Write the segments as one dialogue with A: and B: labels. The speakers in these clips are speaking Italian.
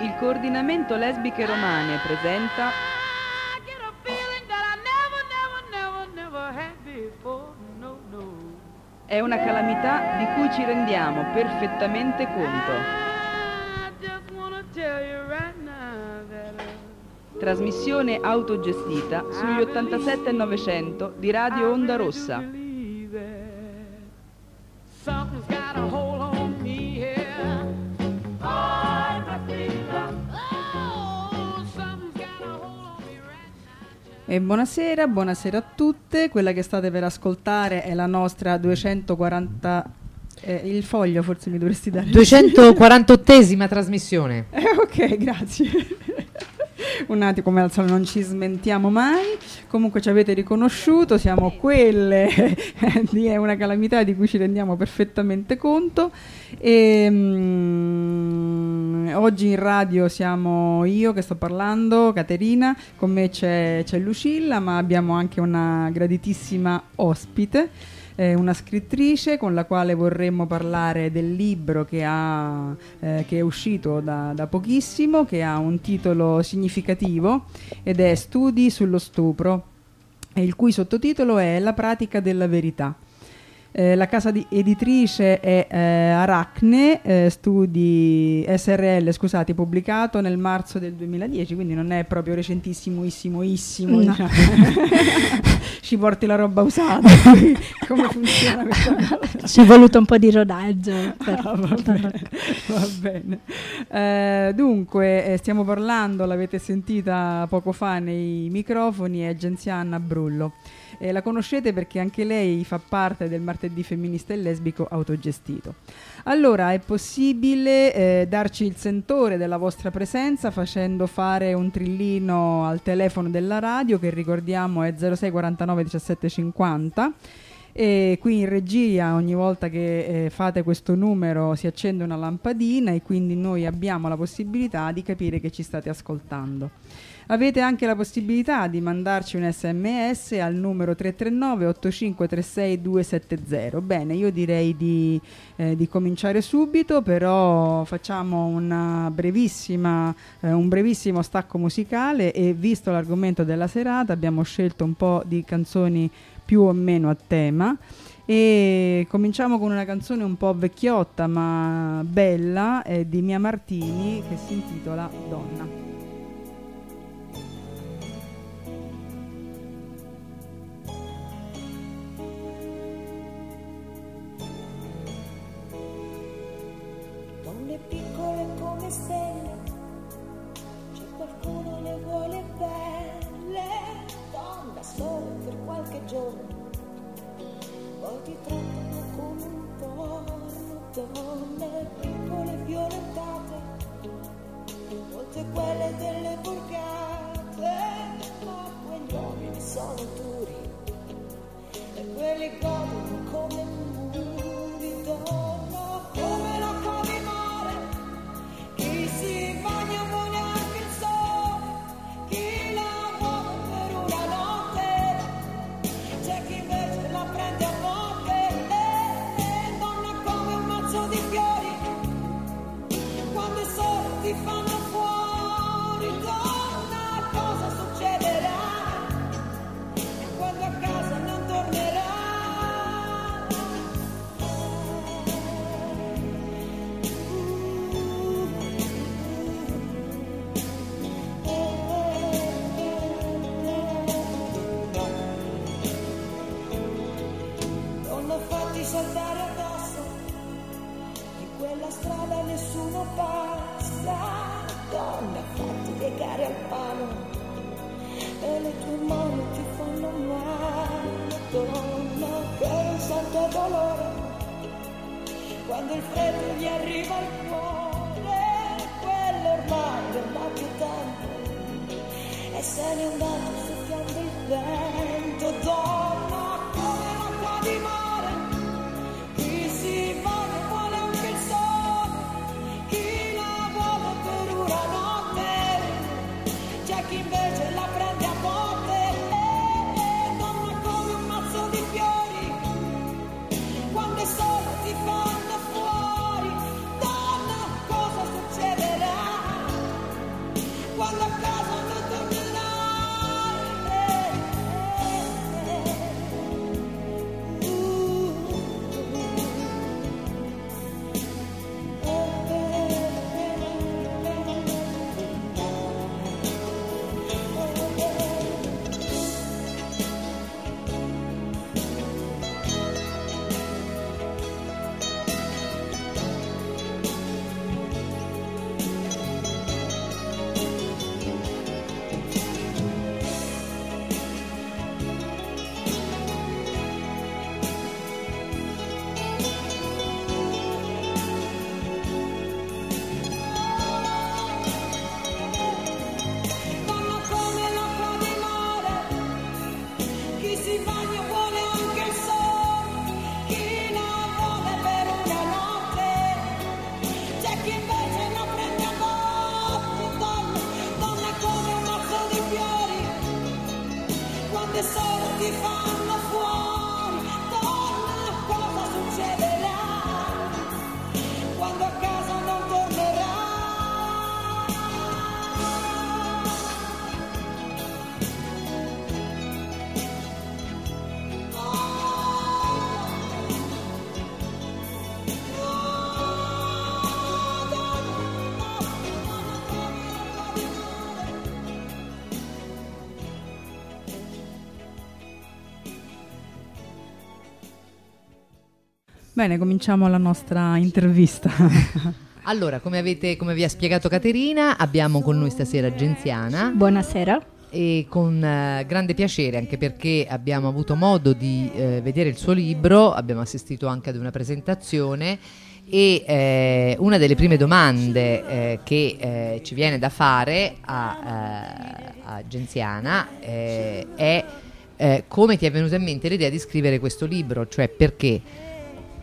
A: Il coordinamento lesbiche romane presenta È una calamità di cui ci rendiamo perfettamente conto. Trasmissione autogestita sugli 87 e 900 di Radio Onda Rossa.
B: E buonasera, buonasera a tutte. Quella che state per ascoltare è la nostra 240 eh, il foglio forse mi dovresti dare
C: 248esima trasmissione.
B: Eh, ok, grazie. Un attimo, come al solito non ci smentiamo mai. Comunque ci avete riconosciuto, siamo quelle di È una calamità di cui ci rendiamo perfettamente conto. E, mm, oggi in radio siamo io che sto parlando, Caterina, con me c'è, c'è Lucilla, ma abbiamo anche una graditissima ospite eh, una scrittrice con la quale vorremmo parlare del libro che, ha, eh, che è uscito da, da, pochissimo, che ha un titolo significativo ed è Studi sullo stupro, il cui sottotitolo è La pratica della verità. Eh, la casa editrice è eh, Aracne, eh, studi SRL, scusate, pubblicato nel marzo del 2010, quindi non è proprio recentissimo, no. diciamo. Ci porti la roba usata. Come funziona questa cosa?
D: Ci è voluto un po' di rodaggio.
B: Per... Ah, va bene. Va bene. Eh, dunque, eh, stiamo parlando, l'avete sentita poco fa nei microfoni, è Genziana Brullo. Eh, la conoscete perché anche lei fa parte del martedì femminista e lesbico autogestito. Allora, è possibile eh, darci il sentore della vostra presenza facendo fare un trillino al telefono della radio che ricordiamo è 06 49 17 50 e qui in regia ogni volta che eh, fate questo numero si accende una lampadina e quindi noi abbiamo la possibilità di capire che ci state ascoltando. Avete anche la possibilità di mandarci un sms al numero 339 8536 270. Bene, io direi di, eh, di cominciare subito, però facciamo eh, un brevissimo stacco musicale e visto l'argomento della serata abbiamo scelto un po' di canzoni più o meno a tema e cominciamo con una canzone un po' vecchiotta ma bella eh, di Mia Martini che si intitola Donna.
E: Molte quelle delle
B: Bene, cominciamo la nostra intervista.
C: Allora, come, avete, come vi ha spiegato Caterina, abbiamo con noi stasera Genziana
D: Buonasera.
C: e con eh, grande piacere, anche perché abbiamo avuto modo di eh, vedere il suo libro, abbiamo assistito anche ad una presentazione e eh, una delle prime domande eh, che eh, ci viene da fare a, eh, a Genziana eh, è eh, come ti è venuta in mente l'idea di scrivere questo libro, cioè perché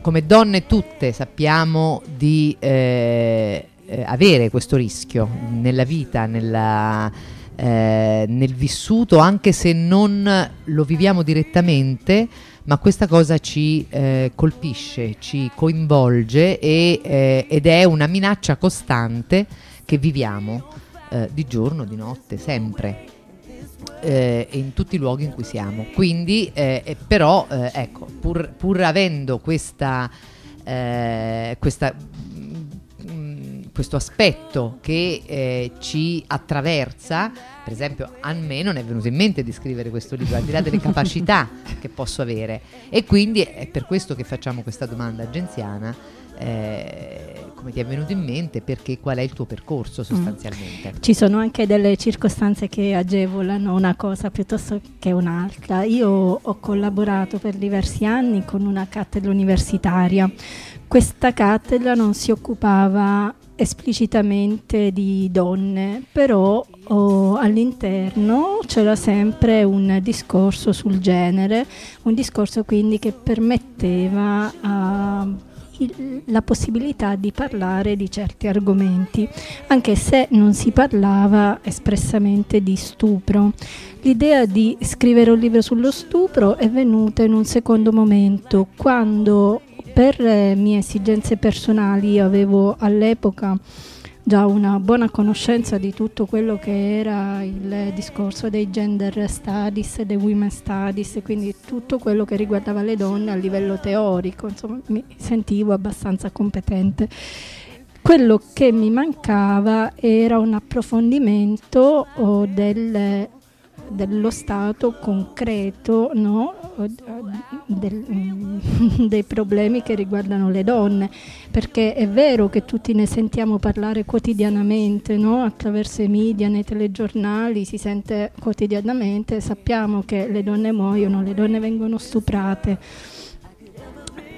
C: come donne tutte sappiamo di eh, eh, avere questo rischio nella vita, nella, eh, nel vissuto, anche se non lo viviamo direttamente, ma questa cosa ci eh, colpisce, ci coinvolge e, eh, ed è una minaccia costante che viviamo eh, di giorno, di notte, sempre eh, in tutti i luoghi in cui siamo. Quindi, eh, eh, però, eh, ecco, pur, pur avendo questa, eh, questa, mm, questo aspetto che eh, ci attraversa, per esempio, a me non è venuto in mente di scrivere questo libro, al di là delle capacità che posso avere. E quindi è per questo che facciamo questa domanda agenziana. Eh, come ti è venuto in mente? Perché qual è il tuo percorso sostanzialmente?
D: Ci sono anche delle circostanze che agevolano una cosa piuttosto che un'altra. Io ho collaborato per diversi anni con una cattedra universitaria. Questa cattedra non si occupava esplicitamente di donne, però oh, all'interno c'era sempre un discorso sul genere, un discorso quindi che permetteva a la possibilità di parlare di certi argomenti, anche se non si parlava espressamente di stupro. L'idea di scrivere un libro sullo stupro è venuta in un secondo momento, quando per eh, mie esigenze personali io avevo all'epoca già una buona conoscenza di tutto quello che era il discorso dei gender studies, dei women studies, quindi tutto quello che riguardava le donne a livello teorico, insomma mi sentivo abbastanza competente. Quello che mi mancava era un approfondimento oh, del- dello stato concreto no? Del- dei problemi che riguardano le donne, perché è vero che tutti ne sentiamo parlare quotidianamente, no? attraverso i media, nei telegiornali, si sente quotidianamente, sappiamo che le donne muoiono, le donne vengono stuprate.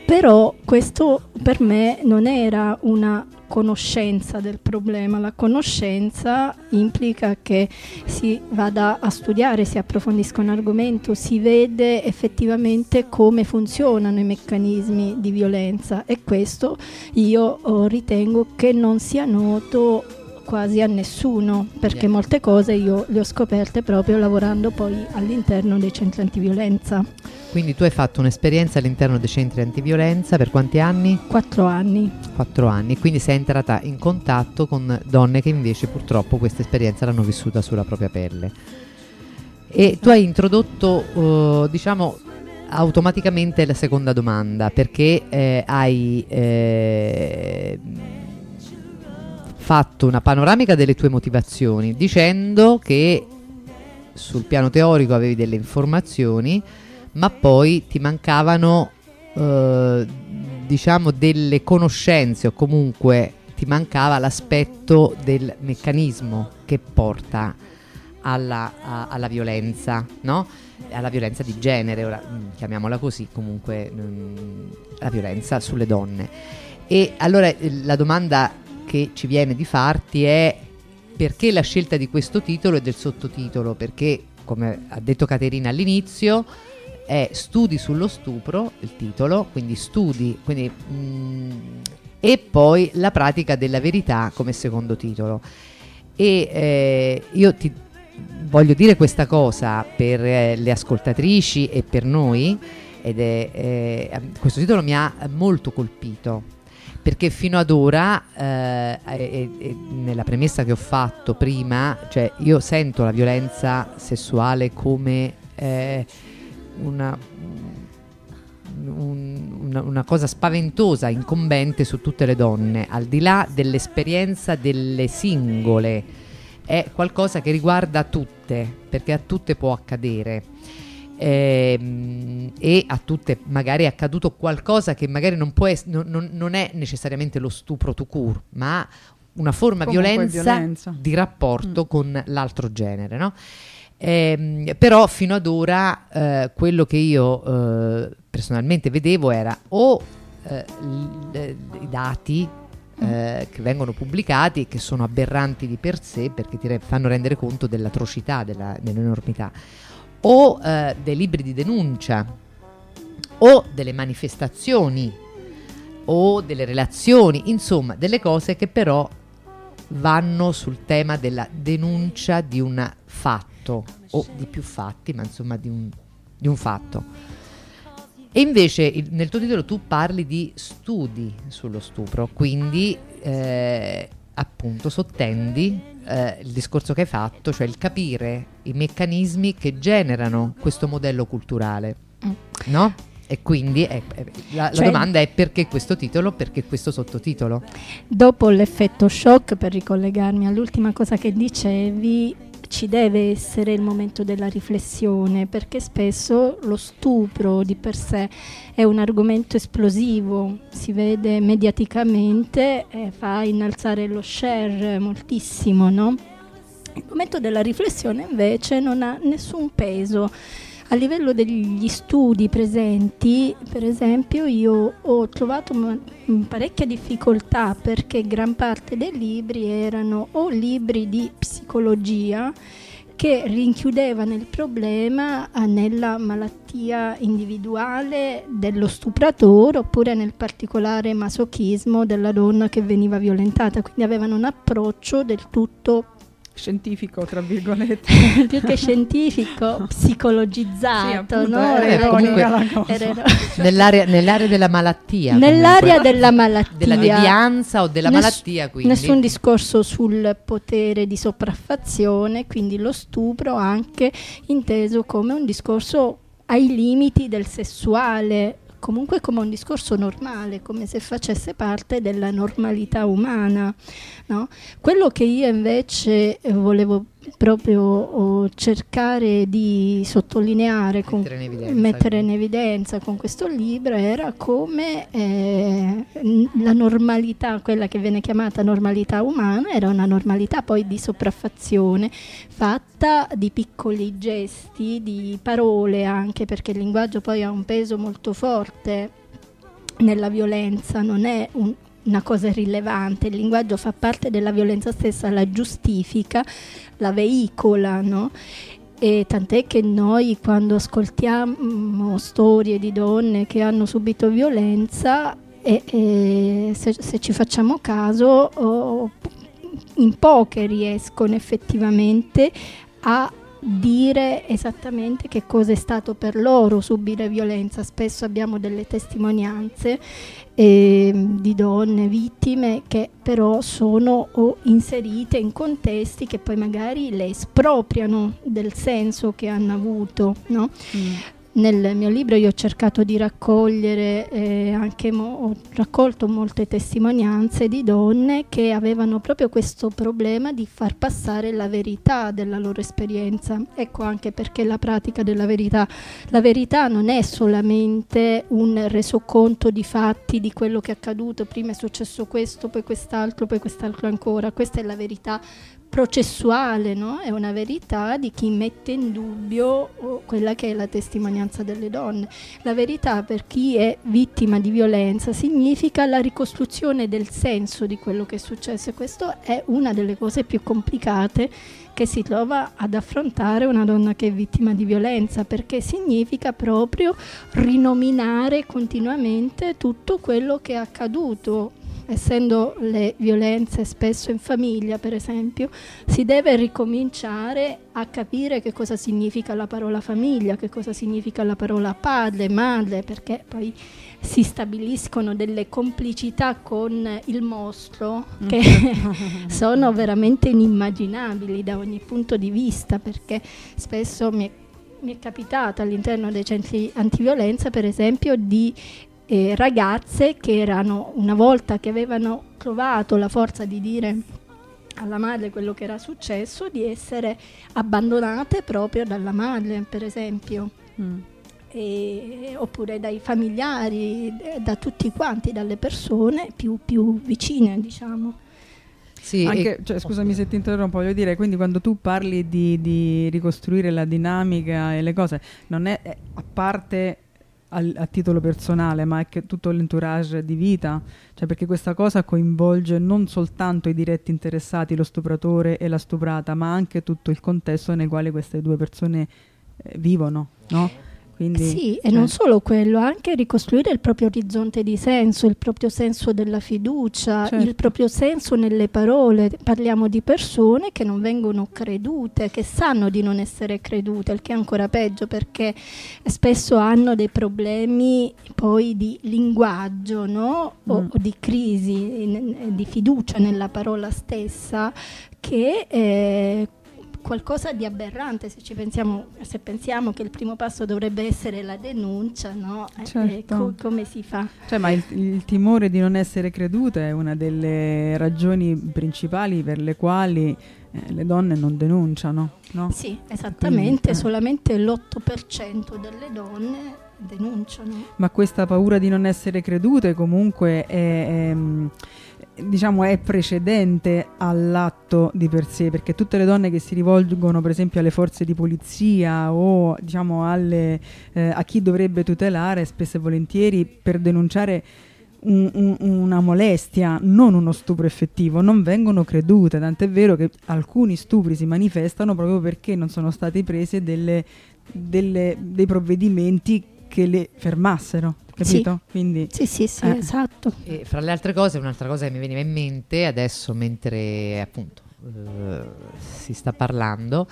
D: Però questo per me non era una conoscenza del problema, la conoscenza implica che si vada a studiare, si approfondisca un argomento, si vede effettivamente come funzionano i meccanismi di violenza. E questo io oh, ritengo che non sia noto quasi a nessuno perché molte cose io le ho scoperte proprio lavorando poi all'interno dei centri antiviolenza.
C: Quindi tu hai fatto un'esperienza all'interno dei centri antiviolenza per quanti anni?
D: Quattro anni.
C: Quattro anni. Quindi sei entrata in contatto con donne che invece purtroppo questa esperienza l'hanno vissuta sulla propria pelle. E tu hai introdotto, eh, diciamo, automaticamente la seconda domanda perché eh, hai eh, fatto una panoramica delle tue motivazioni dicendo che sul piano teorico avevi delle informazioni ma poi ti mancavano eh, diciamo delle conoscenze o comunque ti mancava l'aspetto del meccanismo che porta alla, a- alla violenza, no? Alla violenza di genere, ora mm, chiamiamola così, comunque mm, la violenza sulle donne. E allora eh, la domanda che ci viene di farti è perché la scelta di questo titolo e del sottotitolo? Perché, come ha detto Caterina all'inizio, è Studi sullo stupro, il titolo, quindi studi, quindi, mm, e poi la pratica della verità come secondo titolo. E eh, io ti, voglio dire questa cosa per eh, le ascoltatrici e per noi, ed è, eh, questo titolo mi ha molto colpito perché fino ad ora, eh, e, e nella premessa che ho fatto prima, cioè io sento la violenza sessuale come eh, una, un, una, una, cosa spaventosa, incombente su tutte le donne, al di là dell'esperienza delle singole, è qualcosa che riguarda tutte, perché a tutte può accadere ehm, e a tutte magari è accaduto qualcosa che magari non, può es- non, non, non è necessariamente lo stupro to cure, ma una forma violenza, violenza, di rapporto mm. con l'altro genere, no? Eh, però fino ad ora eh, quello che io eh, personalmente vedevo era o eh, i dati mm. eh, che vengono pubblicati e che sono aberranti di per sé perché ti re- fanno rendere conto dell'atrocità, della, dell'enormità, o eh, dei libri di denuncia o delle manifestazioni o delle relazioni, insomma delle cose che però vanno sul tema della denuncia di un fatto o di più fatti, ma insomma di un, di un fatto. E invece il, nel tuo titolo tu parli di studi sullo stupro, quindi eh, appunto sottendi eh, il discorso che hai fatto, cioè il capire i meccanismi che generano questo modello culturale, mm. no? E quindi è, è, la, cioè, la, domanda è perché questo titolo, perché questo sottotitolo?
D: Dopo l'effetto shock, per ricollegarmi all'ultima cosa che dicevi, ci deve essere il momento della riflessione perché spesso lo stupro di per sé è un argomento esplosivo, si vede mediaticamente e fa innalzare lo share moltissimo, no? Il momento della riflessione invece non ha nessun peso a livello degli studi presenti, per esempio, io ho trovato parecchia difficoltà perché gran parte dei libri erano o libri di psicologia che rinchiudevano il problema eh, nella malattia individuale dello stupratore oppure nel particolare masochismo della donna che veniva violentata, quindi avevano un approccio del tutto
B: scientifico, tra virgolette.
D: Più che scientifico, psicologizzato, sì, appunto, no?
B: Era ironica la cosa.
C: Era nell'area, nell'area, della malattia.
D: Nell'area comunque. della malattia.
C: Della devianza o della Ness- malattia, quindi.
D: Nessun discorso sul potere di sopraffazione, quindi lo stupro anche inteso come un discorso ai limiti del sessuale, comunque come un discorso normale, come se facesse parte della normalità umana. No? Quello che io invece eh, volevo proprio cercare di sottolineare,
C: con, mettere, in evidenza,
D: mettere in evidenza con questo libro era come eh, la normalità, quella che viene chiamata normalità umana, era una normalità poi di sopraffazione fatta di piccoli gesti, di parole anche, perché il linguaggio poi ha un peso molto forte nella violenza, non è un, una cosa irrilevante, il linguaggio fa parte della violenza stessa, la giustifica, la veicola, no? E tant'è che noi quando ascoltiamo storie di donne che hanno subito violenza, e, e se, se, ci facciamo caso, oh, in poche riescono effettivamente a dire esattamente che cosa è stato per loro subire violenza. Spesso abbiamo delle testimonianze eh, di donne vittime che però sono inserite in contesti che poi magari le espropriano del senso che hanno avuto. No? Mm. Nel mio libro io ho cercato di raccogliere, eh, anche mo- ho raccolto molte testimonianze di donne che avevano proprio questo problema di far passare la verità della loro esperienza. Ecco anche perché la pratica della verità, la verità non è solamente un resoconto di fatti, di quello che è accaduto, prima è successo questo, poi quest'altro, poi quest'altro ancora, questa è la verità processuale, no? è una verità di chi mette in dubbio oh, quella che è la testimonianza delle donne. La verità per chi è vittima di violenza significa la ricostruzione del senso di quello che è successo e questo è una delle cose più complicate che si trova ad affrontare una donna che è vittima di violenza perché significa proprio rinominare continuamente tutto quello che è accaduto essendo le violenze spesso in famiglia, per esempio, si deve ricominciare a capire che cosa significa la parola famiglia, che cosa significa la parola padre, madre, perché poi si stabiliscono delle complicità con il mostro che sono veramente inimmaginabili da ogni punto di vista, perché spesso mi è, mi è capitato all'interno dei centri antiviolenza, per esempio, di eh, ragazze che erano una volta che avevano trovato la forza di dire alla madre quello che era successo, di essere abbandonate proprio dalla madre, per esempio. Mm. E, oppure dai familiari, da tutti quanti, dalle persone più, più vicine, diciamo.
B: Sì, Anche, cioè, scusami se ti interrompo, voglio dire, quindi quando tu parli di, di ricostruire la dinamica e le cose, non è, è a parte al, a titolo personale, ma è che tutto l'entourage di vita, cioè perché questa cosa coinvolge non soltanto i diretti interessati, lo stupratore e la stuprata, ma anche tutto il contesto nel quale queste due persone eh, vivono, no?
D: Quindi, sì, cioè. e non solo quello, anche ricostruire il proprio orizzonte di senso, il proprio senso della fiducia, certo. il proprio senso nelle parole. Parliamo di persone che non vengono credute, che sanno di non essere credute, il che è ancora peggio perché spesso hanno dei problemi poi di linguaggio no? o, mm. o, di crisi, di fiducia nella parola stessa che eh, qualcosa di aberrante se, ci pensiamo, se pensiamo che il primo passo dovrebbe essere la denuncia, no? Eh, certo. Eh, co- come si fa?
B: Cioè, ma il, il, timore di non essere creduta è una delle ragioni principali per le quali eh, le donne non denunciano, no?
D: Sì, esattamente, Quindi, eh. solamente l'8% delle donne denunciano.
B: Ma questa paura di non essere credute comunque è, è diciamo è precedente all'atto di per sé perché tutte le donne che si rivolgono per esempio alle forze di polizia o diciamo alle, eh, a chi dovrebbe tutelare spesso e volentieri per denunciare un, un, una molestia, non uno stupro effettivo, non vengono credute, tant'è vero che alcuni stupri si manifestano proprio perché non sono stati presi delle, delle, dei provvedimenti che le fermassero capito?
D: Sì. Quindi, sì, sì, sì eh. esatto.
C: E fra le altre cose, un'altra cosa che mi veniva in mente adesso mentre appunto eh, si sta parlando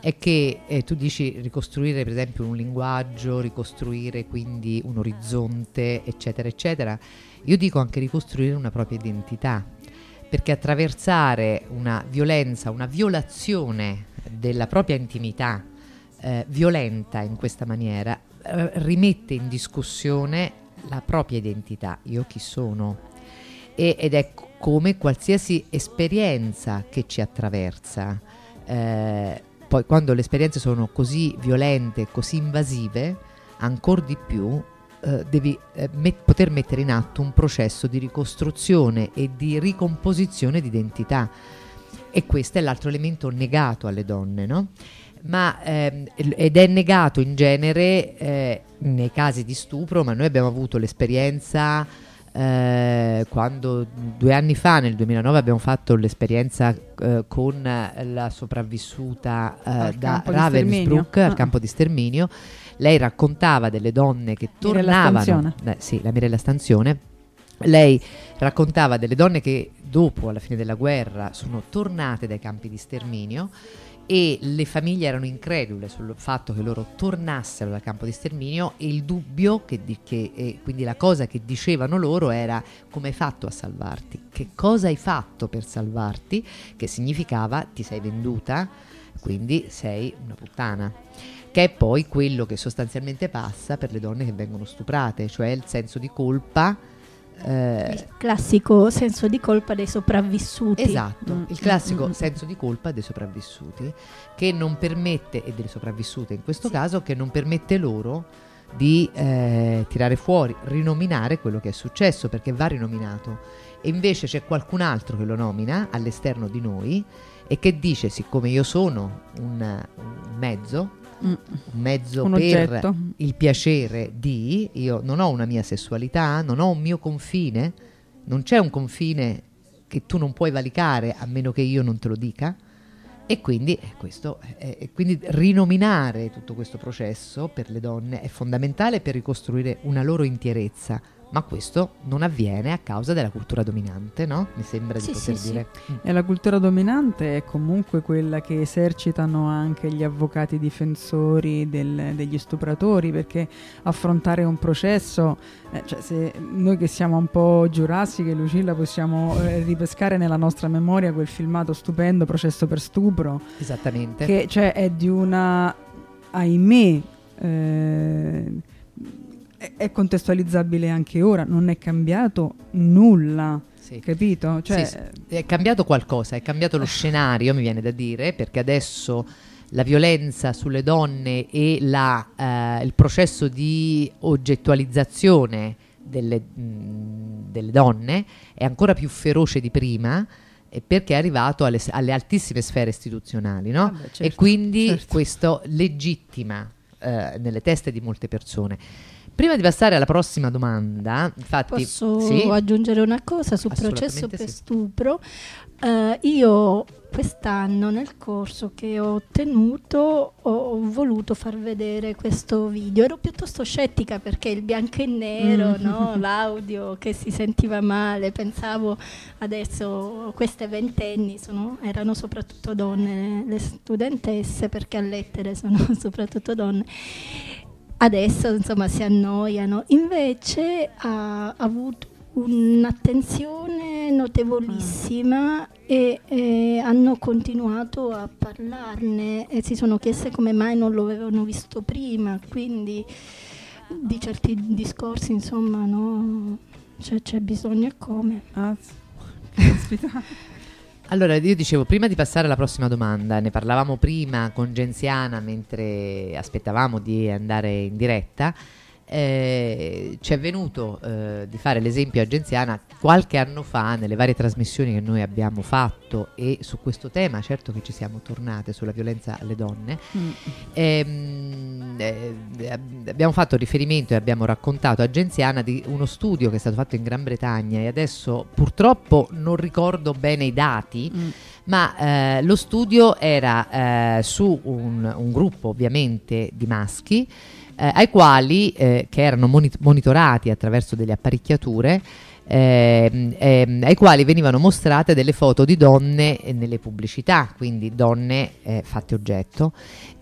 C: è che eh, tu dici ricostruire per esempio un linguaggio, ricostruire quindi un orizzonte, eccetera, eccetera. Io dico anche ricostruire una propria identità, perché attraversare una violenza, una violazione della propria intimità eh, violenta in questa maniera rimette in discussione la propria identità, io chi sono, e, ed è come qualsiasi esperienza che ci attraversa. Eh, poi quando le esperienze sono così violente, così invasive, ancora di più eh, devi eh, met- poter mettere in atto un processo di ricostruzione e di ricomposizione di identità. E questo è l'altro elemento negato alle donne, no? Ma ehm, ed è negato in genere eh, nei casi di stupro, ma noi abbiamo avuto l'esperienza eh, quando due anni fa, nel 2009, abbiamo fatto l'esperienza eh, con la sopravvissuta eh, da Ravensbrück al ah. campo di sterminio. Lei raccontava delle donne che tornavano, eh, sì, la Mirella Stanzione. Lei raccontava delle donne che dopo, alla fine della guerra, sono tornate dai campi di sterminio e le famiglie erano incredule sul fatto che loro tornassero dal campo di sterminio e il dubbio che, che e quindi la cosa che dicevano loro era come hai fatto a salvarti? Che cosa hai fatto per salvarti? Che significava ti sei venduta quindi sei una puttana. Che è poi quello che sostanzialmente passa per le donne che vengono stuprate cioè il senso di colpa
D: eh, il classico senso di colpa dei sopravvissuti.
C: Esatto, mm. il classico mm. senso di colpa dei sopravvissuti che non permette, e delle sopravvissute in questo sì. caso, che non permette loro di eh, tirare fuori, rinominare quello che è successo perché va rinominato e invece c'è qualcun altro che lo nomina all'esterno di noi e che dice siccome io sono un, un mezzo Mm. un mezzo un per oggetto. il piacere di, io non ho una mia sessualità, non ho un mio confine, non c'è un confine che tu non puoi valicare a meno che io non te lo dica. E quindi, eh, questo, eh, quindi rinominare tutto questo processo per le donne è fondamentale per ricostruire una loro intierezza ma questo non avviene a causa della cultura dominante, no? Mi sembra
D: Sì,
C: di poter
D: sì, sì.
C: dire. Mm.
B: E la cultura dominante è comunque quella che esercitano anche gli avvocati difensori del- degli stupratori, perché affrontare un processo, eh, cioè se noi che siamo un po' giurassiche, Lucilla, possiamo eh, ripescare nella nostra memoria quel filmato stupendo, Processo per stupro,
C: Esattamente.
B: che cioè, è di una, ahimè, eh, è- contestualizzabile anche ora, non è cambiato nulla,
C: Sì.
B: capito? Cioè,
C: Sì, sì. È cambiato qualcosa, è cambiato lo scenario, mi viene da dire, perché adesso la violenza sulle donne e la, eh, il processo di oggettualizzazione delle, mh, delle donne è ancora più feroce di prima eh, perché è arrivato alle, alle altissime sfere istituzionali, no?
B: Vabbè,
C: e
B: certo,
C: quindi
B: certo.
C: questo legittima eh, nelle teste di molte persone. Prima di passare alla prossima domanda, infatti,
D: Posso
C: sì?
D: aggiungere una cosa sul processo per
C: sì.
D: stupro? Eh, io quest'anno nel corso che ho tenuto ho, ho voluto far vedere questo video. Ero piuttosto scettica perché il bianco e nero,
B: Mm.
D: no? l'audio che si sentiva male, pensavo adesso queste ventenni sono- erano soprattutto donne, le studentesse perché a lettere sono soprattutto donne adesso insomma si annoiano. Invece ha avuto un'attenzione notevolissima e, e hanno continuato a parlarne e si sono chieste come mai non lo avevano visto prima, quindi di certi discorsi insomma no, c'è, c'è bisogno e come.
B: ah.
C: Allora, io dicevo, prima di passare alla prossima domanda, ne parlavamo prima con Genziana mentre aspettavamo di andare in diretta. Eh, ci è venuto eh, di fare l'esempio a Genziana qualche anno fa nelle varie trasmissioni che noi abbiamo fatto e su questo tema certo che ci siamo tornate sulla violenza alle donne
B: Mm.
C: Ehm, eh, ab- abbiamo fatto riferimento e abbiamo raccontato a Genziana di uno studio che è stato fatto in Gran Bretagna e adesso purtroppo non ricordo bene i dati,
B: Mm.
C: ma eh, lo studio era eh, su un, un gruppo ovviamente di maschi eh, ai quali eh, che erano moni- monitorati attraverso delle apparecchiature ehm, ehm, ai quali venivano mostrate delle foto di donne eh, nelle pubblicità, quindi donne eh, fatte oggetto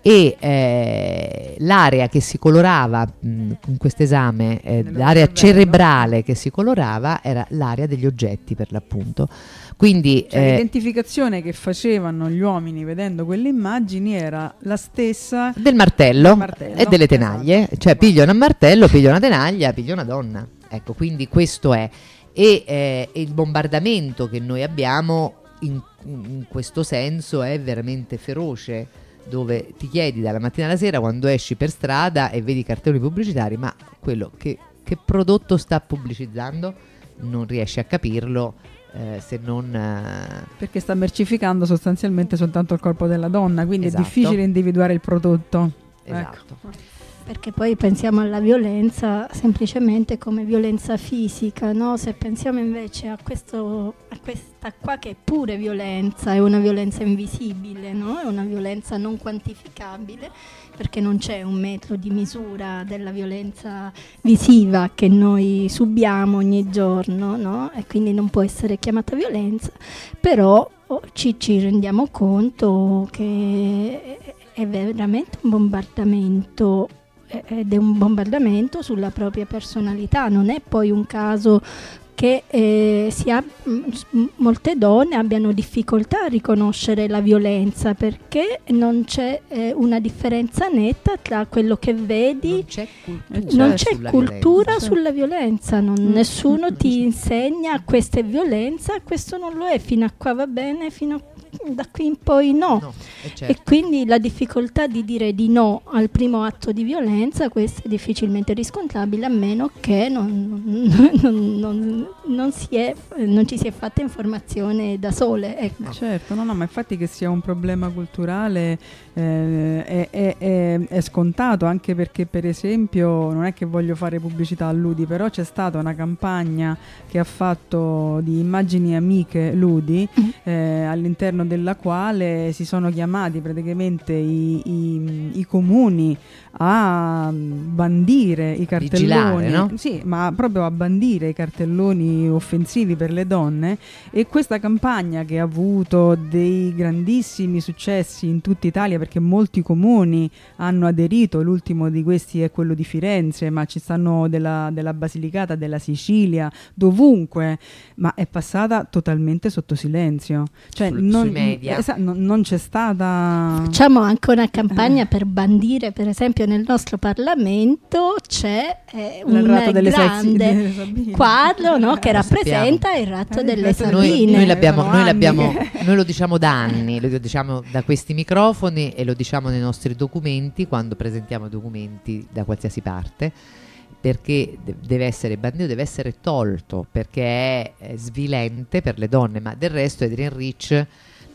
C: e eh, l'area che si colorava mh, con questo esame, eh, l'area cerebrale che si colorava era l'area degli oggetti per l'appunto. Quindi
B: Cioè,
C: eh,
B: l'identificazione che facevano gli uomini vedendo quelle immagini era la stessa
C: del martello,
B: Del martello,
C: e delle
B: esatto.
C: tenaglie, cioè piglio un martello, piglio una tenaglia, piglio una donna. Ecco, quindi questo è. E, eh, il bombardamento che noi abbiamo in, in questo senso è veramente feroce, dove ti chiedi dalla mattina alla sera quando esci per strada e vedi i cartelloni pubblicitari, ma quello che, che prodotto sta pubblicizzando non riesci a capirlo eh, se non... eh,
B: perché sta mercificando sostanzialmente soltanto il corpo della donna, quindi
C: Esatto.
B: è difficile individuare il prodotto. Ecco.
D: Perché poi pensiamo alla violenza semplicemente come violenza fisica, no? Se pensiamo invece a, questo, a questa qua che è pure violenza, è una violenza invisibile, no? È una violenza non quantificabile, perché non c'è un metro di misura della violenza visiva che noi subiamo ogni giorno, no? E quindi non può essere chiamata violenza, però oh, ci, ci rendiamo conto che è veramente un bombardamento ed è un bombardamento sulla propria personalità, non è poi un caso che eh, si ha- m- s- m- molte donne abbiano difficoltà a riconoscere la violenza perché non c'è eh, una differenza netta tra quello che vedi
C: Non c'è cultura,
B: Eh,
D: non c'è
C: sulla
D: cultura
C: violenza.
D: sulla violenza, non-
B: Mm.
D: nessuno ti insegna questa è violenza, questo non lo è, fino a qua va bene, fino a, da qui in poi no.
C: No, eh,
D: E
C: certo.
D: quindi la difficoltà di dire di no al primo atto di violenza, questa è difficilmente riscontrabile a meno che non, non- non- non si è- non ci sia fatta informazione da sole. Ecco.
B: Certo, no, no, ma infatti che sia un problema culturale eh, è, è- è- è scontato, anche perché per esempio, non è che voglio fare pubblicità a Ludi, però c'è stata una campagna che ha fatto di immagini amiche Ludi
D: Mm.
B: eh, all'interno del della quale si sono chiamati praticamente i, i- i comuni a bandire i cartelloni,
C: Vigilare, no?
B: sì, ma proprio a bandire i cartelloni offensivi per le donne e questa campagna che ha avuto dei grandissimi successi in tutta Italia perché molti comuni hanno aderito, l'ultimo di questi è quello di Firenze, ma ci stanno della, della Basilicata, della Sicilia, dovunque, ma è passata totalmente sotto silenzio. Cioè,
C: Sul-
B: non,
C: media.
B: esa- non- non c'è stata...
D: Facciamo anche una campagna per bandire, per esempio nel nostro Parlamento c'è eh, un
B: ratto delle Sa-
D: grande
B: Sabine.
D: quadro no, che
C: Lo
D: rappresenta il ratto
B: Eh,
D: delle
B: ratto
C: Noi,
D: Sabine.
C: noi l'abbiamo, noi l'abbiamo- noi lo diciamo da anni, lo diciamo da questi microfoni e lo diciamo nei nostri documenti quando presentiamo documenti da qualsiasi parte perché de- deve essere bandito, deve essere tolto perché è eh, svilente per le donne, ma del resto Adrian Rich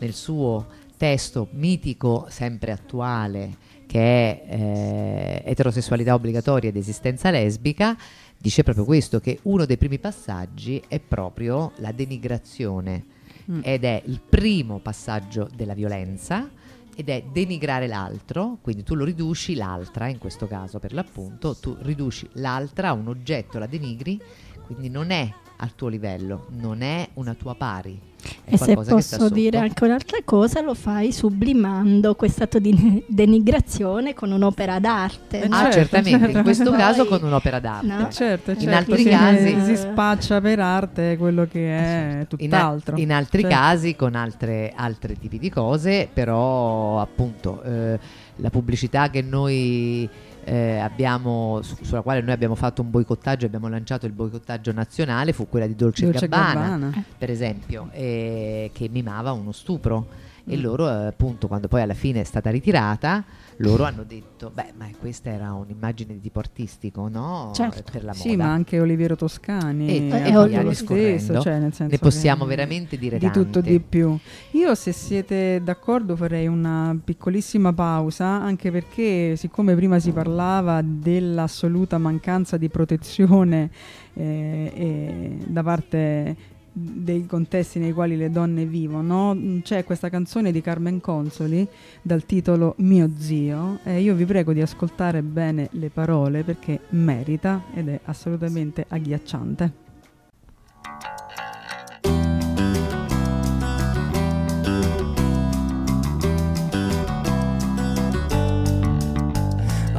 C: nel suo testo mitico, sempre attuale, che è eh, eterosessualità obbligatoria ed esistenza lesbica, dice proprio questo, che uno dei primi passaggi è proprio la denigrazione
B: Mm.
C: ed è il primo passaggio della violenza ed è denigrare l'altro, quindi tu lo riduci l'altra, in questo caso per l'appunto, tu riduci l'altra a un oggetto, la denigri, quindi non è al tuo livello, non è una tua pari. È
D: E se
C: qualcosa che sta
D: posso dire anche un'altra cosa, lo fai sublimando questo atto di denigrazione con un'opera d'arte.
B: Eh,
D: no?
C: Ah,
B: certo,
C: certamente,
B: certo.
C: in questo
D: Poi-
C: caso con un'opera d'arte.
D: No.
B: Certo,
C: In
B: certo,
C: altri casi-
B: si spaccia per arte quello che è
C: In, a-
B: tutt'altro.
C: in altri
B: Certo.
C: casi con altre, altri tipi di cose, però appunto eh, la pubblicità che noi eh, abbiamo, su- sulla quale noi abbiamo fatto un boicottaggio, abbiamo lanciato il boicottaggio nazionale, fu quella di Dolce,
B: Dolce
C: Gabbana,
B: Gabbana.
C: per esempio, eh, che mimava uno stupro. E
B: Mm.
C: loro, appunto, quando poi alla fine è stata ritirata, loro hanno detto: Beh, ma questa era un'un'immagine di tipo artistico, no?
D: Certo.
C: Per la
B: Sì,
C: moda.
B: ma anche Oliviero Toscani
C: E-
D: e
B: fatto
D: Oliviero
B: stesso, cioè nel senso
C: ne possiamo veramente dire
B: di tutto
C: tante.
B: di più. Io se siete d'accordo farei una piccolissima pausa, anche perché siccome prima si parlava dell'assoluta mancanza di protezione eh, eh, da parte dei contesti nei quali le donne vivono, c'è questa canzone di Carmen Consoli dal titolo Mio zio e io vi prego di ascoltare bene le parole perché merita ed è assolutamente agghiacciante.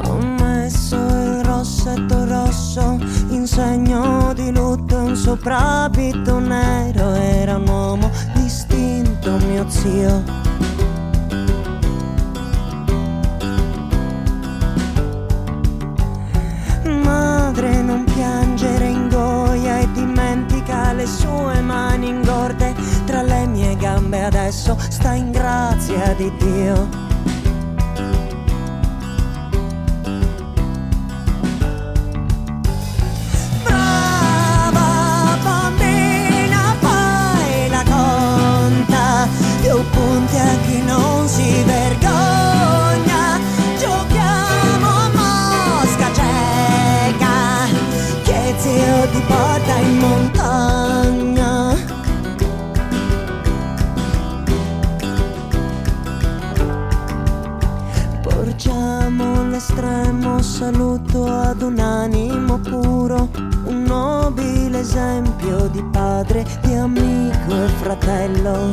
F: Ho messo rossetto rosso in segno di lutto, un soprabito nero, era un uomo distinto, mio zio. Madre non piangere ingoia e dimentica le sue mani ingorde tra le mie gambe adesso sta in grazia di Dio. Saluto ad un animo puro, un nobile esempio di padre, di amico e fratello.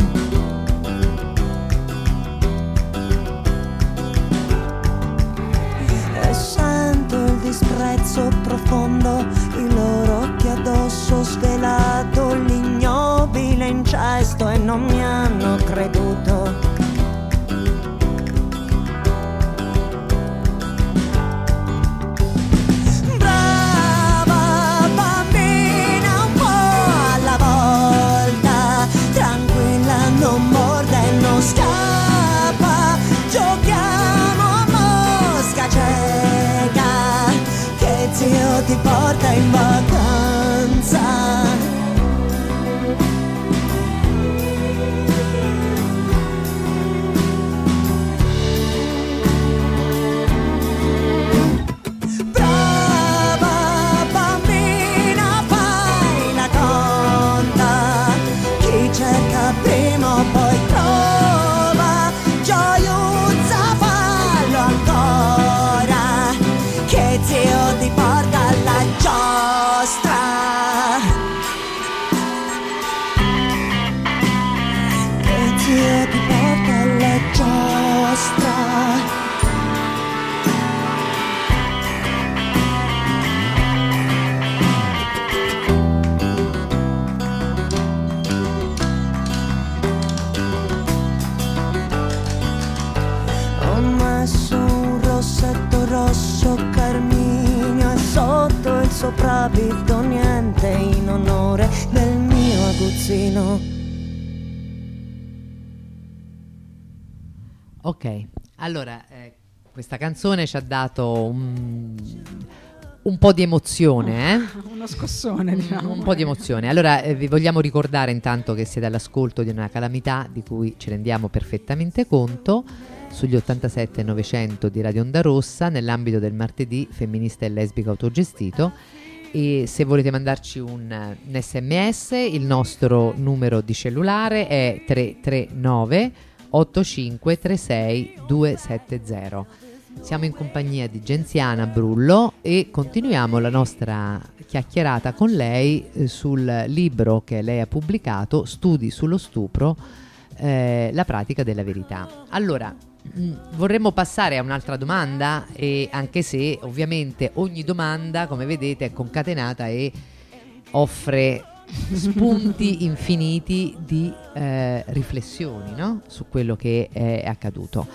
F: E sento il disprezzo profondo, i loro occhi addosso svelato, l'ignobile incesto e non mi hanno creduto. Sopravvitto niente in onore del mio aguzzino.
C: Ok, allora eh, questa canzone ci ha dato un, un po' di emozione, eh?
B: Uno scossone, diciamo.
C: Un po' di emozione. Allora, eh, vi vogliamo ricordare intanto che siete all'ascolto di una calamità di cui ci rendiamo perfettamente conto sugli 87 900 di Radio Onda Rossa nell'ambito del martedì femminista e lesbico autogestito. E se volete mandarci un, un sms, il nostro numero di cellulare è 339 8536 270. Siamo in compagnia di Genziana Brullo e continuiamo la nostra chiacchierata con lei eh, sul libro che lei ha pubblicato, Studi sullo stupro, eh, la pratica della verità. Allora, vorremmo passare a un'altra domanda, e anche se ovviamente ogni domanda, come vedete, è concatenata e offre spunti infiniti di eh, riflessioni no? su quello che è accaduto,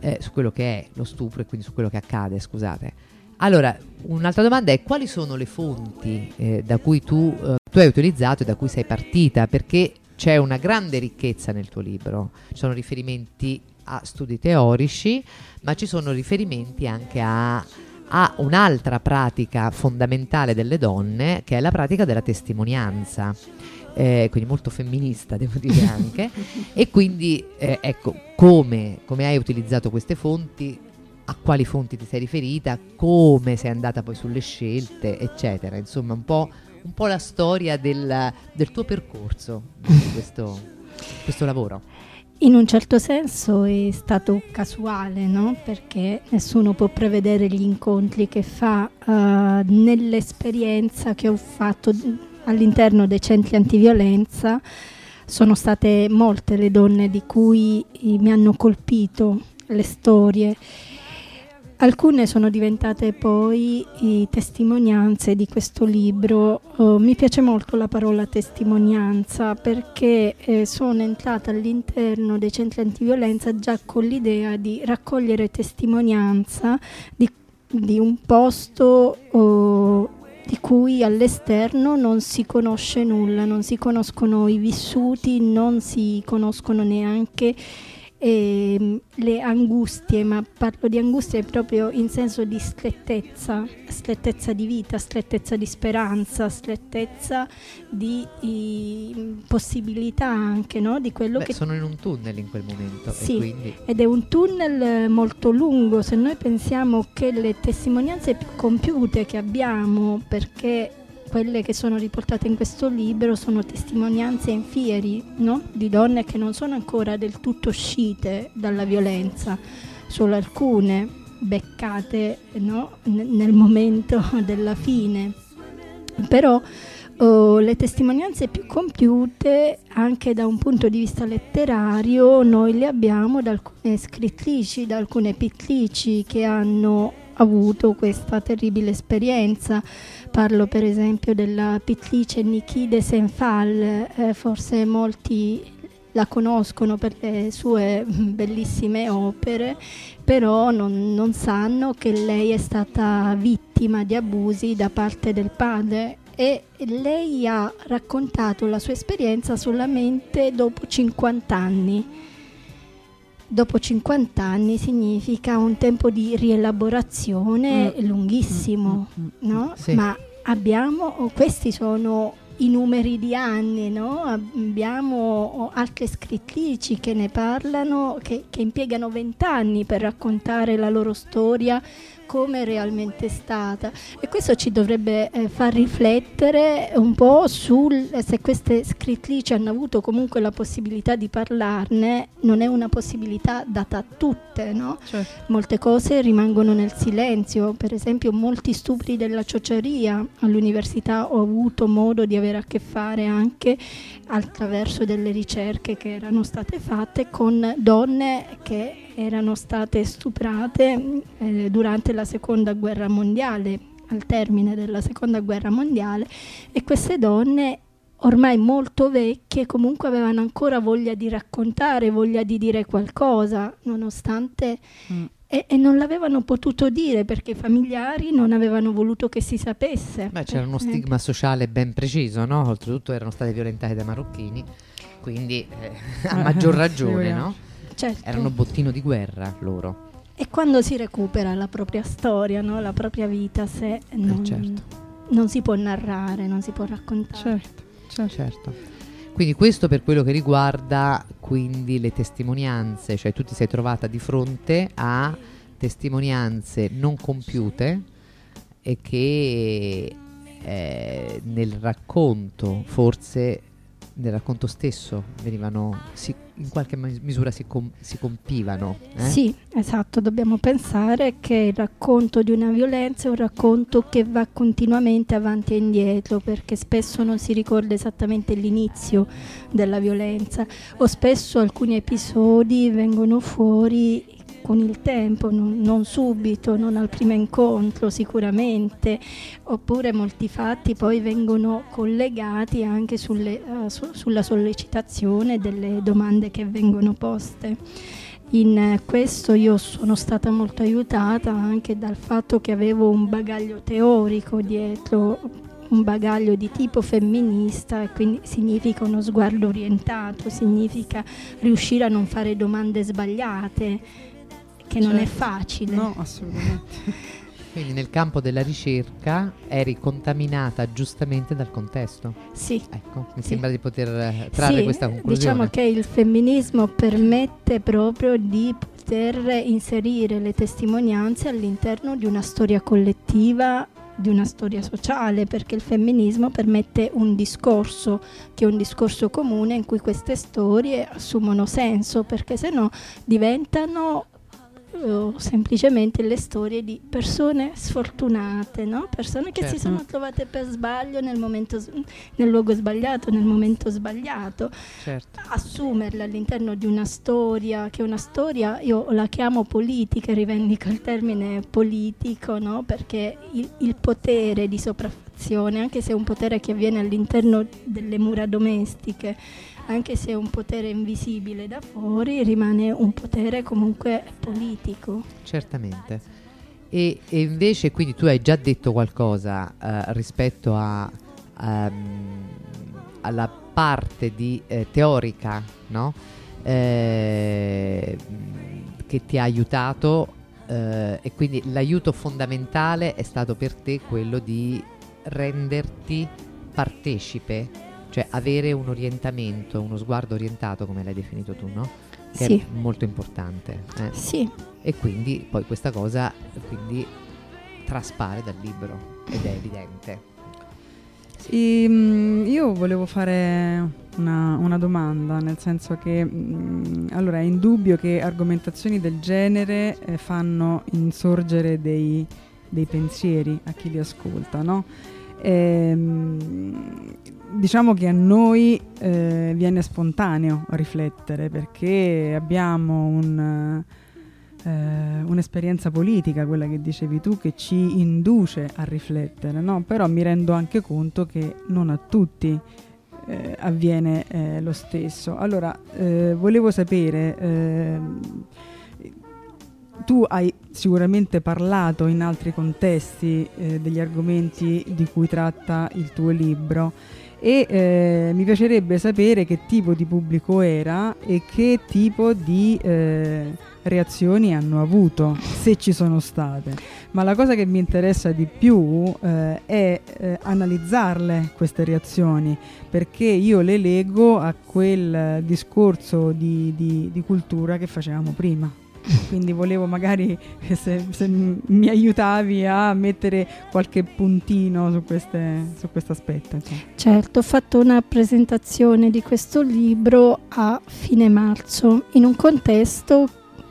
C: eh, su quello che è lo stupro e quindi su quello che accade, scusate. Allora, un'altra domanda è quali sono le fonti eh, da cui tu, eh, tu hai utilizzato e da cui sei partita? Perché c'è una grande ricchezza nel tuo libro, ci sono riferimenti a studi teorici, ma ci sono riferimenti anche a a un'altra pratica fondamentale delle donne che è la pratica della testimonianza. Eh, quindi molto femminista devo dire anche e quindi eh, ecco come, come hai utilizzato queste fonti a quali fonti ti sei riferita come sei andata poi sulle scelte eccetera insomma un po', un po la storia del, del tuo percorso di questo, questo lavoro
D: in un certo senso è stato casuale, no? perché nessuno può prevedere gli incontri che fa uh, nell'esperienza che ho fatto all'interno dei centri antiviolenza. Sono state molte le donne di cui mi hanno colpito le storie Alcune sono diventate poi testimonianze di questo libro. Uh, mi piace molto la parola testimonianza perché eh, sono entrata all'interno dei centri antiviolenza già con l'idea di raccogliere testimonianza di, di un posto uh, di cui all'esterno non si conosce nulla, non si conoscono i vissuti, non si conoscono neanche e, le angustie, ma parlo di angustie proprio in senso di strettezza, strettezza di vita, strettezza di speranza, strettezza di i, possibilità anche no? di quello
C: Beh,
D: che...
C: Sono in un tunnel in quel momento.
D: Sì,
C: quindi...
D: ed è un tunnel molto lungo, se noi pensiamo che le testimonianze più compiute che abbiamo, perché quelle che sono riportate in questo libro sono testimonianze infieri no? di donne che non sono ancora del tutto uscite dalla violenza, solo alcune beccate no? N- nel momento della fine. Però oh, le testimonianze più compiute, anche da un punto di vista letterario, noi le abbiamo da alcune scrittrici, da alcune pittrici che hanno avuto questa terribile esperienza Parlo per esempio della pittrice Nikide Senfal, eh, forse molti la conoscono per le sue bellissime opere, però non, non, sanno che lei è stata vittima di abusi da parte del padre e lei ha raccontato la sua esperienza solamente dopo 50 anni. Dopo 50 anni significa un tempo di rielaborazione mm. lunghissimo, mm, mm, mm. no? Sì. Ma abbiamo, questi sono i numeri di anni, no? abbiamo altre scrittrici che ne parlano, che, che impiegano vent'anni per raccontare la loro storia come è realmente stata e questo ci dovrebbe eh, far riflettere un po' su se queste scrittrici hanno avuto comunque la possibilità di parlarne, non è una possibilità data a tutte, no? certo. molte cose rimangono nel silenzio, per esempio molti stupri della ciociaria all'università ho avuto modo di avere a che fare anche attraverso delle ricerche che erano state fatte con donne che erano state stuprate eh, durante la seconda guerra mondiale, al termine della seconda guerra mondiale, e queste donne ormai molto vecchie comunque avevano ancora voglia di raccontare, voglia di dire qualcosa, nonostante mm. e, e non l'avevano potuto dire perché i familiari non avevano voluto che si sapesse.
C: Beh, c'era uno
D: Eh,
C: stigma sociale ben preciso, no? Oltretutto erano state violentate dai marocchini, quindi eh, a maggior ragione, no?
D: Certo.
C: Erano bottino di guerra loro.
D: E quando si recupera la propria storia, no? la propria vita, se non,
C: certo.
D: non si può narrare, non si può raccontare.
B: Certo, certo.
C: Certo. Quindi questo per quello che riguarda quindi le testimonianze, cioè tu ti sei trovata di fronte a testimonianze non compiute e che eh, nel racconto, forse nel racconto stesso, venivano, si- in qualche mis- misura si, com- si compivano. eh?
D: Sì, esatto, dobbiamo pensare che il racconto di una violenza è un racconto che va continuamente avanti e indietro perché spesso non si ricorda esattamente l'inizio della violenza o spesso alcuni episodi vengono fuori con il tempo, non, non subito, non al primo incontro sicuramente, oppure molti fatti poi vengono collegati anche sulle, eh, su- sulla sollecitazione delle domande che vengono poste. In eh, questo io sono stata molto aiutata anche dal fatto che avevo un bagaglio teorico dietro, un bagaglio di tipo femminista quindi significa uno sguardo orientato, significa riuscire a non fare domande sbagliate, che non è
B: Certo.
D: facile.
B: No, assolutamente.
C: Quindi nel campo della ricerca eri contaminata giustamente dal contesto.
D: Sì.
C: Ecco, mi
D: Sì.
C: sembra di poter eh, trarre
D: Sì,
C: questa conclusione.
D: Diciamo che il femminismo permette proprio di poter inserire le testimonianze all'interno di una storia collettiva, di una storia sociale, perché il femminismo permette un discorso che è un discorso comune in cui queste storie assumono senso, perché se no diventano eh, semplicemente le storie di persone sfortunate, no? persone che si
C: Certo.
D: sono trovate per sbaglio nel, momento nel luogo sbagliato, nel momento sbagliato.
C: Certo.
D: Assumerle all'interno di una storia, che è una storia, io la chiamo politica, rivendico il termine politico, no? perché il, il potere di sopraffazione, anche se è un potere che avviene all'interno delle mura domestiche, anche se è un potere invisibile da fuori, rimane un potere comunque politico.
C: Certamente. E, e invece quindi tu hai già detto qualcosa eh, rispetto a, ehm, alla parte di, eh, teorica no? Eh, che ti ha aiutato eh, e quindi l'aiuto fondamentale è stato per te quello di renderti partecipe, cioè avere un orientamento, uno sguardo orientato come l'hai definito tu, no? Che
D: Sì.
C: è molto importante. eh.
D: Sì,
C: E quindi poi questa cosa quindi traspare dal libro ed è evidente.
B: Ehm, io volevo fare una, una domanda, nel senso che mm, allora è indubbio che argomentazioni del genere eh, fanno insorgere dei, dei pensieri a chi li ascolta, no? Ehm, diciamo che a noi eh, viene spontaneo riflettere perché abbiamo un, eh, un'esperienza politica, quella che dicevi tu, che ci induce a riflettere, no? però mi rendo anche conto che non a tutti eh, avviene eh, lo stesso. Allora, eh, volevo sapere, ehm, tu hai sicuramente parlato in altri contesti eh, degli argomenti di cui tratta il tuo libro e eh, mi piacerebbe sapere che tipo di pubblico era e che tipo di eh, reazioni hanno avuto, se ci sono state. Ma la cosa che mi interessa di più eh, è eh, analizzarle queste reazioni, perché io le leggo a quel discorso di, di- di cultura che facevamo prima. Quindi volevo magari se, se mi aiutavi a mettere qualche puntino su, queste, su questo aspetto. insomma.
D: Certo, ho fatto una presentazione di questo libro a fine marzo in un contesto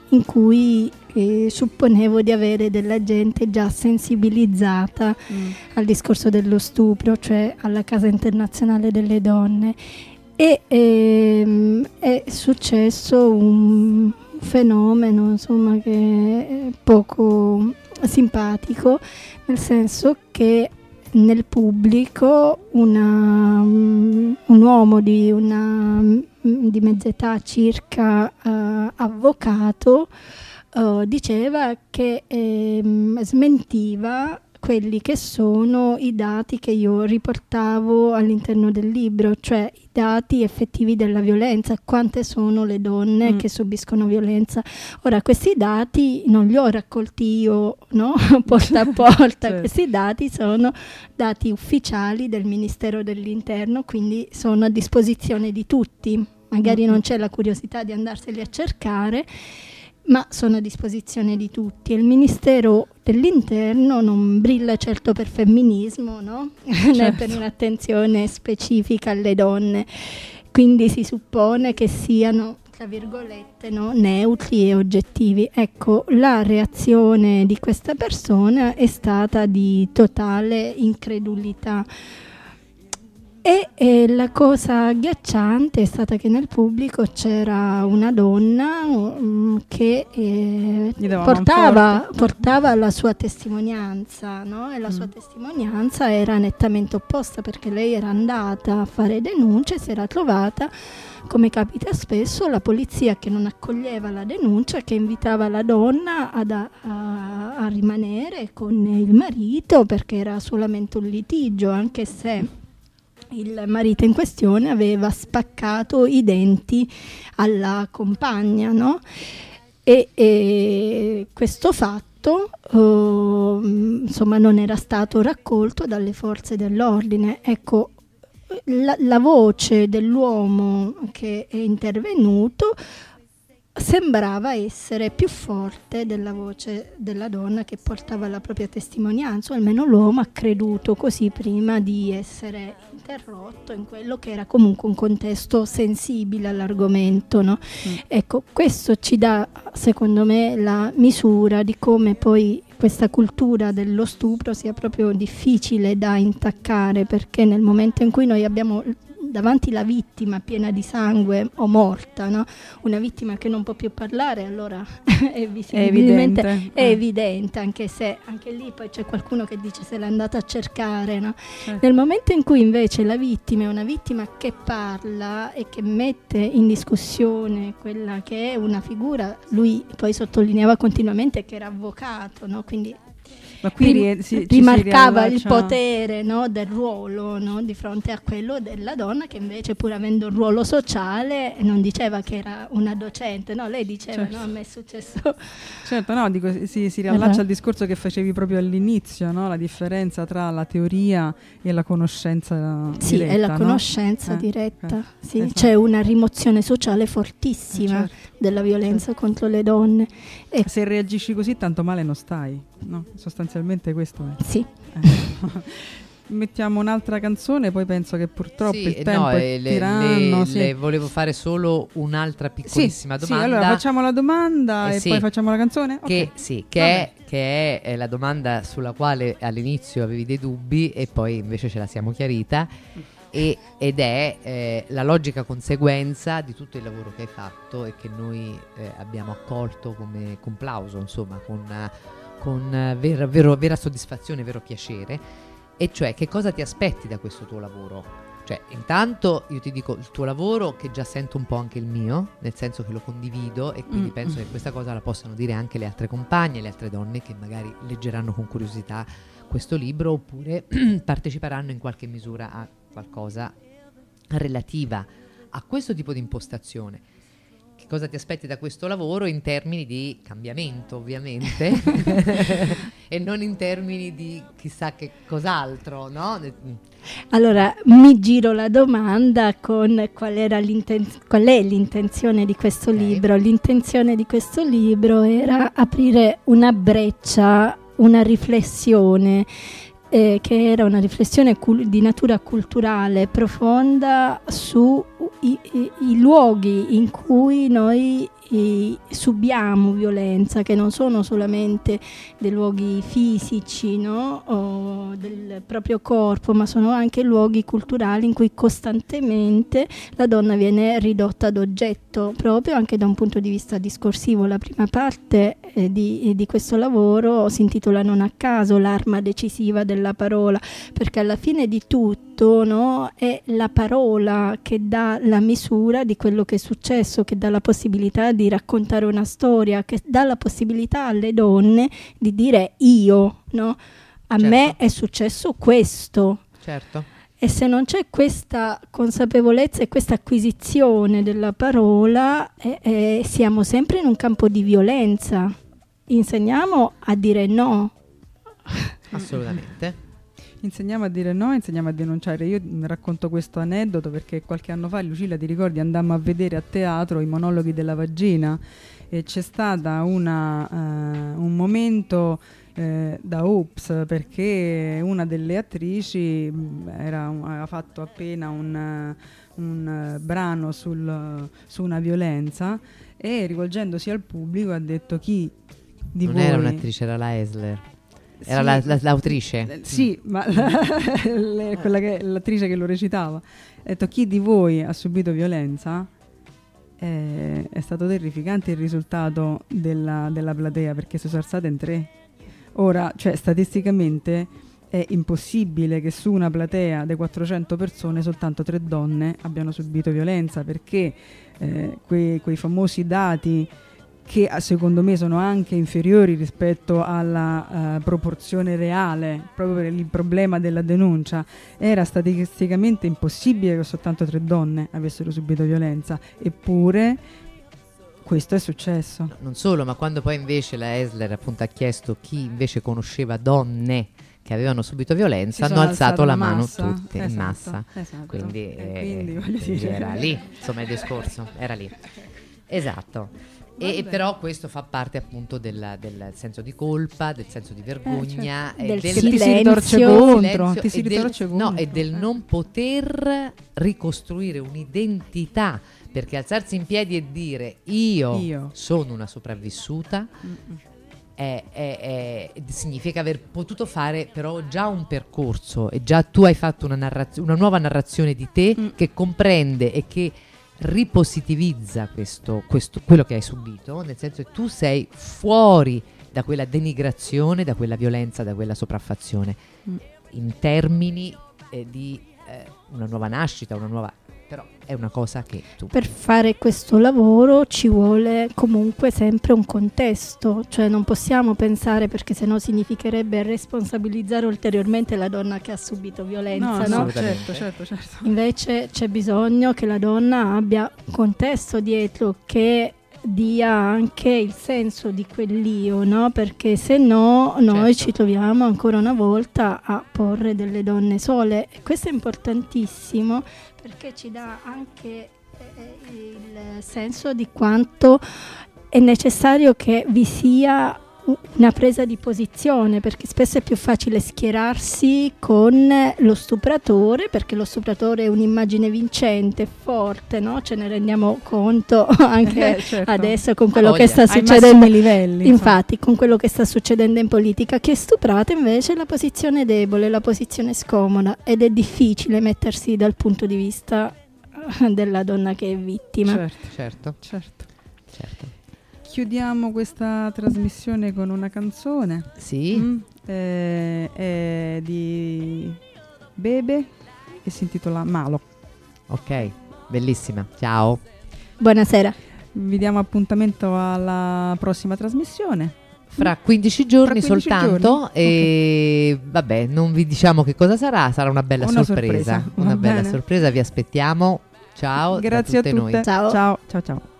D: in cui eh, supponevo di avere della gente già sensibilizzata al discorso dello stupro, cioè alla Casa Internazionale delle Donne. E ehm, è successo un fenomeno insomma, che è poco simpatico, nel senso che nel pubblico una, mm, un uomo di, una, mm, di mezza età circa eh, avvocato eh, diceva che ehm, smentiva quelli che sono i dati che io riportavo all'interno del libro, cioè i dati effettivi della violenza, quante sono le donne
B: Mm.
D: che subiscono violenza. Ora, questi dati non li ho raccolti io, no? porta a porta,
B: Certo.
D: questi dati sono dati ufficiali del Ministero dell'Interno, quindi sono a disposizione di tutti. Magari
B: Mm.
D: non c'è la curiosità di andarseli a cercare, ma sono a disposizione di tutti. E il Ministero dell'Interno non brilla certo per femminismo, no? né
B: Certo.
D: per un'attenzione specifica alle donne. Quindi si suppone che siano, tra virgolette, no? neutri e oggettivi. Ecco, la reazione di questa persona è stata di totale incredulità. E, eh, la cosa agghiacciante è stata che nel pubblico c'era una donna mm, che eh, portava, portava la sua testimonianza, no? e la sua
B: Mm.
D: testimonianza era nettamente opposta perché lei era andata a fare denunce e si era trovata, come capita spesso, la polizia che non accoglieva la denuncia, che invitava la donna ad a, a- a rimanere con il marito perché era solamente un litigio, anche se il marito in questione aveva spaccato i denti alla compagna, no? E, e questo fatto ehm, insomma non era stato raccolto dalle forze dell'ordine. Ecco, la, la voce dell'uomo che è intervenuto sembrava essere più forte della voce della donna che portava la propria testimonianza, o almeno l'uomo ha creduto così prima di essere interrotto in quello che era comunque un contesto sensibile all'argomento. no?
B: Mm.
D: Ecco, questo ci dà, secondo me, la misura di come poi questa cultura dello stupro sia proprio difficile da intaccare, perché nel momento in cui noi abbiamo davanti la vittima piena di sangue o morta, no? una vittima che non può più parlare, allora è
B: È
D: visibilmente
B: evidente.
D: è
B: Eh,
D: evidente, anche se anche lì poi c'è qualcuno che dice se l'è andata a cercare. no?
B: certo.
D: Nel momento in cui invece la vittima è una vittima che parla e che mette in discussione quella che è una figura, lui poi sottolineava continuamente che era avvocato, no? quindi
B: Ma qui rie- si-
D: rimarcava il potere no, del ruolo no, di fronte a quello della donna che invece pur avendo un ruolo sociale non diceva che era una docente, no? lei diceva
B: Certo.
D: no, a me è successo
B: Certo, no, dico, si, si riallaccia
D: Esatto.
B: al discorso che facevi proprio all'inizio, no? la differenza tra la teoria e la conoscenza
D: Sì,
B: diretta,
D: è la
B: no?
D: conoscenza
B: Eh,
D: diretta.
B: eh,
D: Sì,
B: esatto.
D: C'è una rimozione sociale fortissima
B: Certo.
D: della violenza contro le donne. E
B: Se reagisci così tanto male non stai, no? Sostanzialmente questo è.
D: sì,
B: Eh. Mettiamo un'altra canzone, poi penso che purtroppo
C: Sì,
B: il tempo
C: no,
B: è
C: eh, le-
B: tiranno.
C: le-
B: sì.
C: le volevo fare solo un'altra
B: Sì,
C: piccolissima
B: sì,
C: domanda.
B: allora facciamo la domanda
C: Eh,
B: e
C: sì.
B: poi facciamo la canzone?
C: Che,
B: Ok.
C: sì, che, è, che è, la domanda sulla quale all'inizio avevi dei dubbi e poi invece ce la siamo chiarita. E- ed è eh, la logica conseguenza di tutto il lavoro che hai fatto e che noi eh, abbiamo accolto come complauso, insomma, con, eh, con eh, vera, vero- vera soddisfazione, vero piacere. E cioè, che cosa ti aspetti da questo tuo lavoro? Cioè, intanto io ti dico il tuo lavoro che già sento un po' anche il mio, nel senso che lo condivido e quindi
B: Mm.
C: penso che questa cosa la possano dire anche le altre compagne, le altre donne che magari leggeranno con curiosità questo libro oppure parteciperanno in qualche misura a qualcosa relativa a questo tipo di impostazione. Che cosa ti aspetti da questo lavoro in termini di cambiamento, ovviamente, e non in termini di chissà che cos'altro, no?
D: allora mi giro la domanda con qual, qual è l'intenzione di questo
C: Ok.
D: libro. L'intenzione di questo libro era aprire una breccia, una riflessione. Eh, che era una riflessione cul- di natura culturale profonda sui luoghi in cui noi eh, subiamo violenza, che non sono solamente dei luoghi fisici no? o del proprio corpo, ma sono anche luoghi culturali in cui costantemente la donna viene ridotta ad oggetto, proprio anche da un punto di vista discorsivo. La prima parte eh, di, di questo lavoro si intitola non a caso l'arma decisiva della parola, perché alla fine di tutto tutto no, è la parola che dà la misura di quello che è successo, che dà la possibilità di raccontare una storia, che dà la possibilità alle donne di dire io, no? A
C: Certo.
D: me è successo questo.
C: Certo.
D: E se non c'è questa consapevolezza e questa acquisizione della parola, eh, eh, siamo sempre in un campo di violenza. Insegniamo a dire no.
C: Assolutamente.
B: Insegniamo a dire no, insegniamo a denunciare. Io racconto questo aneddoto perché qualche anno fa, Lucilla, ti ricordi, andammo a vedere a teatro i monologhi della vagina e c'è stata una, eh, un momento eh, da ups perché una delle attrici mh, era aveva fatto appena un, un, eh, brano sul- su una violenza e rivolgendosi al pubblico ha detto chi di
C: non
B: voi
C: era un'attrice, era la Esler. Era
B: Sì.
C: la- la- l'autrice.
B: Eh, Sì, ma quella che, l'attrice che lo recitava. Ha detto chi di voi ha subito violenza? Eh, è stato terrificante il risultato della, della platea perché si sono alzate in tre. Ora, cioè, statisticamente è impossibile che su una platea di 400 persone soltanto tre donne abbiano subito violenza perché eh, quei, quei famosi dati che eh, secondo me sono anche inferiori rispetto alla eh, proporzione reale, proprio per il problema della denuncia, era statisticamente impossibile che soltanto tre donne avessero subito violenza, eppure questo è successo.
C: Non solo, ma quando poi invece la Esler appunto ha chiesto chi invece conosceva donne che avevano subito violenza, hanno alzato la
B: in
C: mano
B: massa.
C: tutte in
B: Esatto,
C: massa.
B: esatto.
C: Quindi, eh,
B: quindi,
C: quindi
B: dire-
C: era lì, insomma il discorso era lì. Esatto. E, e però questo fa parte appunto della- del senso di colpa, del senso di vergogna
D: certo.
C: e
D: Del
C: del
B: si
D: silenzio.
B: contro,
C: silenzio
B: ti si
C: e del-
B: ritorce contro.
C: no, e del
B: Eh.
C: non poter ricostruire un'identità perché alzarsi in piedi e dire io,
B: Io.
C: sono una sopravvissuta è- è- è- significa aver potuto fare però già un percorso e già tu hai fatto una, narrazio- una nuova narrazione di te
B: Mm.
C: che comprende e che ripositivizza questo, questo- quello che hai subito, nel senso che tu sei fuori da quella denigrazione, da quella violenza, da quella sopraffazione,
B: Mm.
C: in termini eh, di eh, una nuova nascita, una nuova... però è una cosa che tu...
D: Per fare questo lavoro ci vuole comunque sempre un contesto, cioè non possiamo pensare perché sennò significherebbe responsabilizzare ulteriormente la donna che ha subito violenza,
B: No,
D: no?
B: certo, certo, certo.
D: Invece c'è bisogno che la donna abbia un contesto dietro che dia anche il senso di quell'io, no? Perché se no noi
C: Certo.
D: ci troviamo ancora una volta a porre delle donne sole e questo è importantissimo perché ci dà anche eh, il senso di quanto è necessario che vi sia una presa di posizione perché spesso è più facile schierarsi con lo stupratore perché lo stupratore è un'immagine vincente, forte, no? ce ne rendiamo conto anche
B: Eh, certo.
D: adesso con quello che
C: voglia.
D: sta succedendo
B: livelli.
D: Infatti, con quello che sta succedendo in politica, chi è stuprata invece è la posizione debole, la posizione scomoda ed è difficile mettersi dal punto di vista della donna che è vittima.
B: Certo,
C: Certo,
B: certo.
C: certo.
B: Chiudiamo questa trasmissione con una canzone.
C: Sì,
B: Mm, eh, è di Bebe e si intitola Malo.
C: ok, bellissima, ciao.
D: Buonasera.
B: Vi diamo appuntamento alla prossima trasmissione.
C: Fra 15 giorni
B: 15
C: soltanto
B: giorni?
C: e vabbè, non vi diciamo che cosa sarà, sarà una bella
B: Una
C: sorpresa.
B: sorpresa,
C: Una
B: va
C: bella
B: bene.
C: sorpresa, vi aspettiamo. Ciao, da
B: Grazie a
C: tutte
B: tutte.
C: noi.
D: Ciao.
B: ciao, ciao. ciao.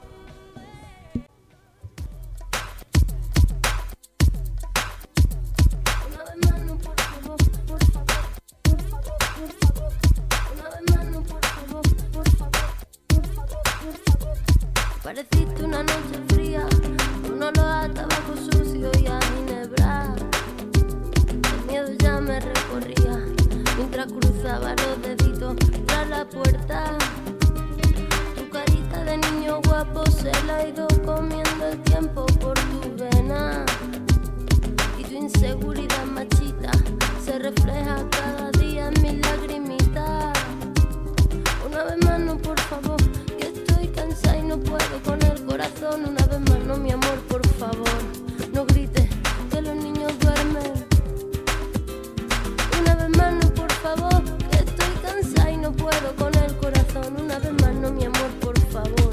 F: Pareciste una noche fría, un olor a tabaco sucio y a ginebra. El miedo ya me recorría mientras cruzaba los deditos tras la puerta. Tu carita de niño guapo se la ha ido comiendo el tiempo por tu vena y tu inseguridad machita se refleja cada día en mis lagrimitas. Una vez más, no, por favor, y no puedo con el corazón. Una vez más, no, mi amor, por favor. No grites que los niños duermen. Una vez más, no, por favor. Que estoy cansada
E: y no puedo con el corazón. Una vez más, no, mi amor, por favor.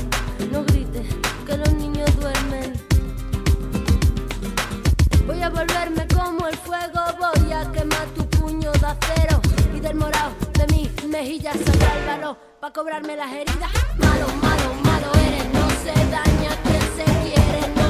E: No grites que los niños duermen. Voy a volverme como el fuego. Voy a quemar tu puño de acero y del morado mejillas San Álvaro, pa' cobrarme las heridas. Malo, malo, malo eres, no se daña quien se quiere.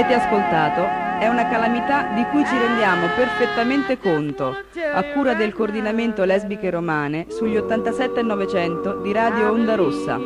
G: avete ascoltato è una calamità di cui ci rendiamo perfettamente conto, a cura del coordinamento lesbiche romane sugli 87 e 900 di Radio Onda Rossa.